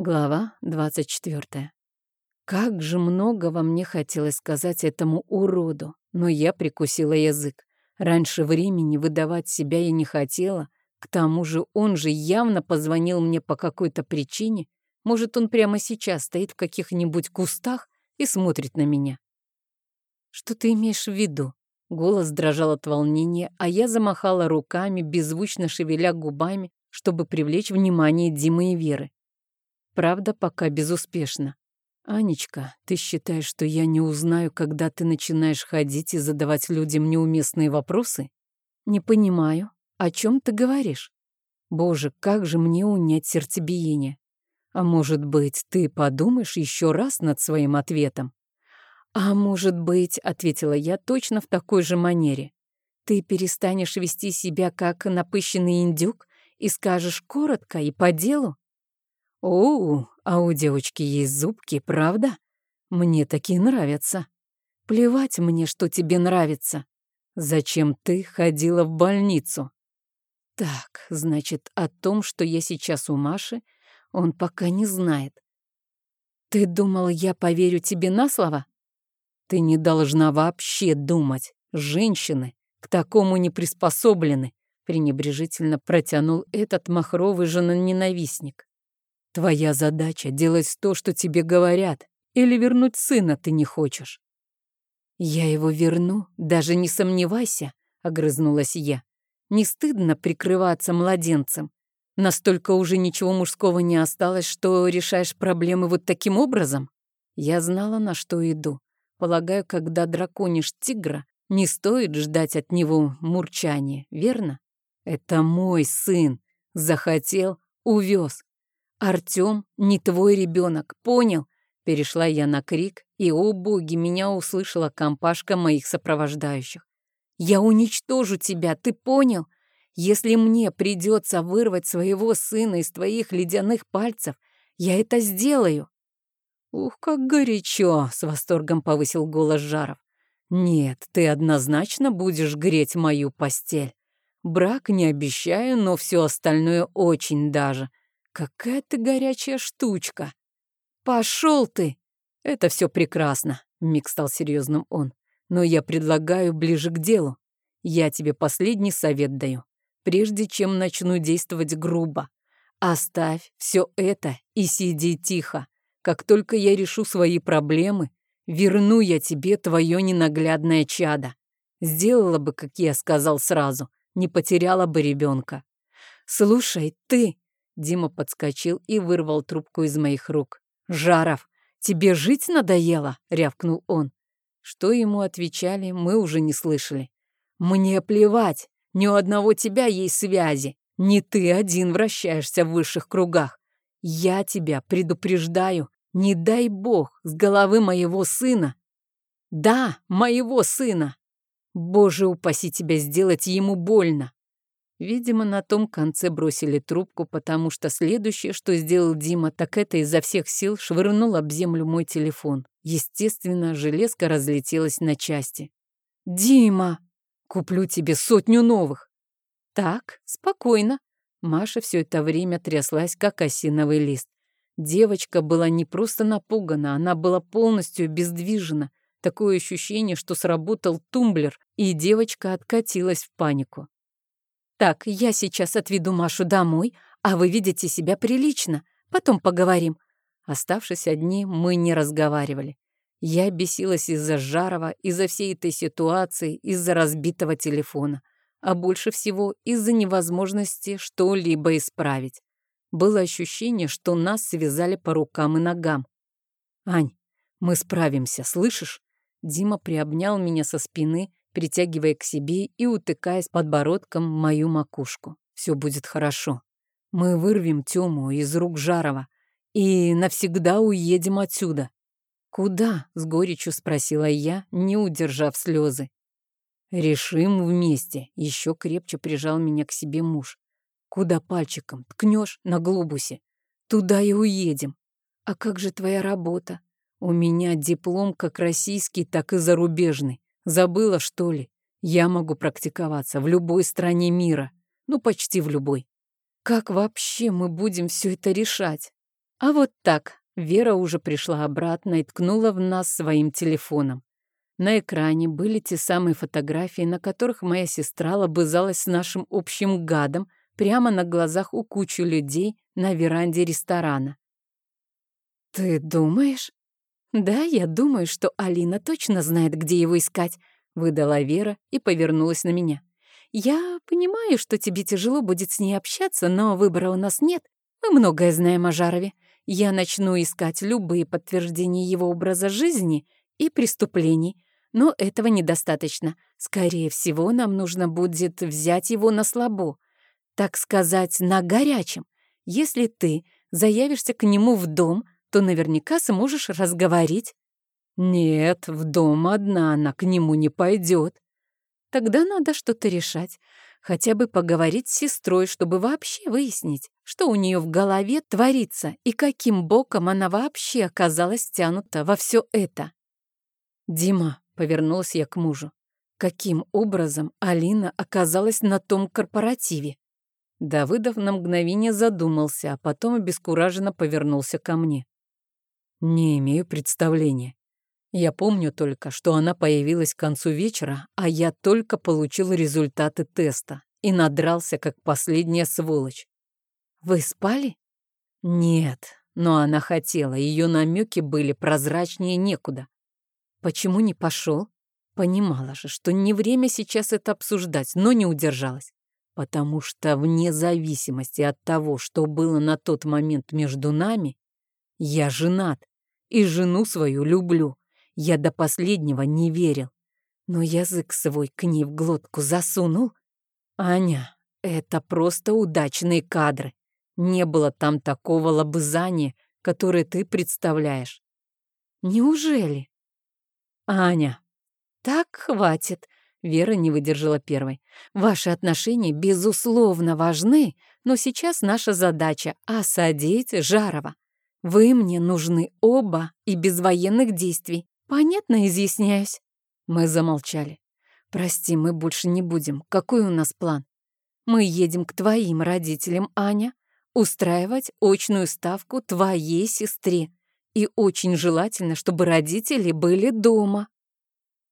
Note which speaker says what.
Speaker 1: Глава 24. Как же много во мне хотелось сказать этому уроду, но я прикусила язык. Раньше времени выдавать себя я не хотела. К тому же он же явно позвонил мне по какой-то причине. Может, он прямо сейчас стоит в каких-нибудь кустах и смотрит на меня. «Что ты имеешь в виду?» Голос дрожал от волнения, а я замахала руками, беззвучно шевеля губами, чтобы привлечь внимание Димы и Веры. Правда, пока безуспешно. «Анечка, ты считаешь, что я не узнаю, когда ты начинаешь ходить и задавать людям неуместные вопросы? Не понимаю, о чем ты говоришь? Боже, как же мне унять сердцебиение? А может быть, ты подумаешь еще раз над своим ответом? А может быть, ответила я точно в такой же манере. Ты перестанешь вести себя как напыщенный индюк и скажешь коротко и по делу? «О, а у девочки есть зубки, правда? Мне такие нравятся. Плевать мне, что тебе нравится. Зачем ты ходила в больницу?» Так, значит, о том, что я сейчас у Маши, он пока не знает. Ты думал, я поверю тебе на слово? Ты не должна вообще думать. Женщины к такому не приспособлены, пренебрежительно протянул этот махровый жена-ненавистник. Твоя задача — делать то, что тебе говорят, или вернуть сына ты не хочешь. Я его верну, даже не сомневайся, — огрызнулась я. Не стыдно прикрываться младенцем. Настолько уже ничего мужского не осталось, что решаешь проблемы вот таким образом? Я знала, на что иду. Полагаю, когда драконишь тигра, не стоит ждать от него мурчания, верно? Это мой сын. Захотел — увез. «Артём не твой ребенок, понял?» Перешла я на крик, и, о боги, меня услышала компашка моих сопровождающих. «Я уничтожу тебя, ты понял? Если мне придется вырвать своего сына из твоих ледяных пальцев, я это сделаю». «Ух, как горячо!» — с восторгом повысил голос Жаров. «Нет, ты однозначно будешь греть мою постель. Брак не обещаю, но все остальное очень даже. Какая ты горячая штучка. Пошел ты. Это все прекрасно, Мик стал серьезным он. Но я предлагаю ближе к делу. Я тебе последний совет даю. Прежде чем начну действовать грубо, оставь все это и сиди тихо. Как только я решу свои проблемы, верну я тебе твое ненаглядное чадо. Сделала бы, как я сказал сразу, не потеряла бы ребенка. Слушай, ты, Дима подскочил и вырвал трубку из моих рук. «Жаров, тебе жить надоело?» — рявкнул он. Что ему отвечали, мы уже не слышали. «Мне плевать, ни у одного тебя есть связи. Не ты один вращаешься в высших кругах. Я тебя предупреждаю, не дай бог с головы моего сына. Да, моего сына. Боже, упаси тебя сделать ему больно. Видимо, на том конце бросили трубку, потому что следующее, что сделал Дима, так это изо всех сил швырнул об землю мой телефон. Естественно, железка разлетелась на части. «Дима, куплю тебе сотню новых!» «Так, спокойно». Маша все это время тряслась, как осиновый лист. Девочка была не просто напугана, она была полностью обездвижена. Такое ощущение, что сработал тумблер, и девочка откатилась в панику. «Так, я сейчас отведу Машу домой, а вы видите себя прилично. Потом поговорим». Оставшись одни, мы не разговаривали. Я бесилась из-за Жарова, из-за всей этой ситуации, из-за разбитого телефона, а больше всего из-за невозможности что-либо исправить. Было ощущение, что нас связали по рукам и ногам. «Ань, мы справимся, слышишь?» Дима приобнял меня со спины притягивая к себе и утыкаясь подбородком в мою макушку. Все будет хорошо. Мы вырвем Тему из рук Жарова и навсегда уедем отсюда. «Куда?» — с горечью спросила я, не удержав слезы. «Решим вместе», — еще крепче прижал меня к себе муж. «Куда пальчиком ткнешь на глобусе? Туда и уедем. А как же твоя работа? У меня диплом как российский, так и зарубежный. Забыла, что ли? Я могу практиковаться в любой стране мира. Ну, почти в любой. Как вообще мы будем все это решать? А вот так. Вера уже пришла обратно и ткнула в нас своим телефоном. На экране были те самые фотографии, на которых моя сестра лобызалась с нашим общим гадом прямо на глазах у кучи людей на веранде ресторана. «Ты думаешь?» «Да, я думаю, что Алина точно знает, где его искать», — выдала Вера и повернулась на меня. «Я понимаю, что тебе тяжело будет с ней общаться, но выбора у нас нет. Мы многое знаем о Жарове. Я начну искать любые подтверждения его образа жизни и преступлений, но этого недостаточно. Скорее всего, нам нужно будет взять его на слабо, так сказать, на горячем. Если ты заявишься к нему в дом — то наверняка сможешь разговорить. Нет, в дом одна она к нему не пойдет. Тогда надо что-то решать. Хотя бы поговорить с сестрой, чтобы вообще выяснить, что у нее в голове творится и каким боком она вообще оказалась тянута во все это. «Дима», — повернулась я к мужу, — «каким образом Алина оказалась на том корпоративе?» Давыдов на мгновение задумался, а потом обескураженно повернулся ко мне. Не имею представления. Я помню только, что она появилась к концу вечера, а я только получил результаты теста и надрался, как последняя сволочь. Вы спали? Нет, но она хотела, ее намеки были прозрачнее некуда. Почему не пошел? Понимала же, что не время сейчас это обсуждать, но не удержалась. Потому что вне зависимости от того, что было на тот момент между нами, я женат и жену свою люблю. Я до последнего не верил. Но язык свой к ней в глотку засунул. Аня, это просто удачные кадры. Не было там такого лобызания, которое ты представляешь. Неужели? Аня, так хватит. Вера не выдержала первой. Ваши отношения, безусловно, важны, но сейчас наша задача — осадить Жарова. Вы мне нужны оба и без военных действий. Понятно изъясняюсь?» Мы замолчали. «Прости, мы больше не будем. Какой у нас план?» «Мы едем к твоим родителям, Аня, устраивать очную ставку твоей сестре. И очень желательно, чтобы родители были дома».